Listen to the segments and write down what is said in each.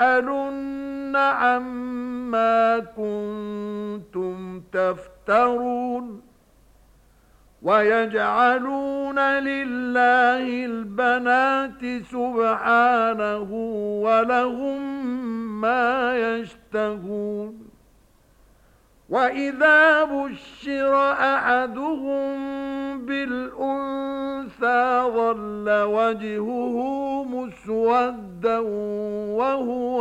لتسألن عما كنتم تفترون ويجعلون لله البنات سبحانه ولهم ما يشتهون وإذا بشر أحدهم بالأنثى ظل وجهه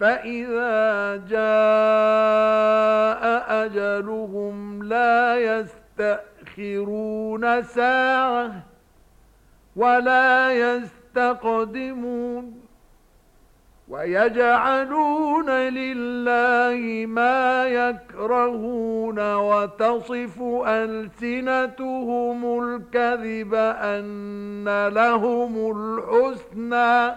فإذا جاء أجلهم لا يستأخرون ساعة ولا يستقدمون ويجعلون لله ما يكرهون وتصف ألسنتهم الكذب أن لهم الحسنى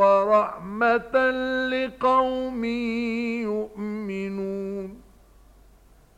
وَرَحْمَةً لِقَوْمٍ يُؤْمِنُونَ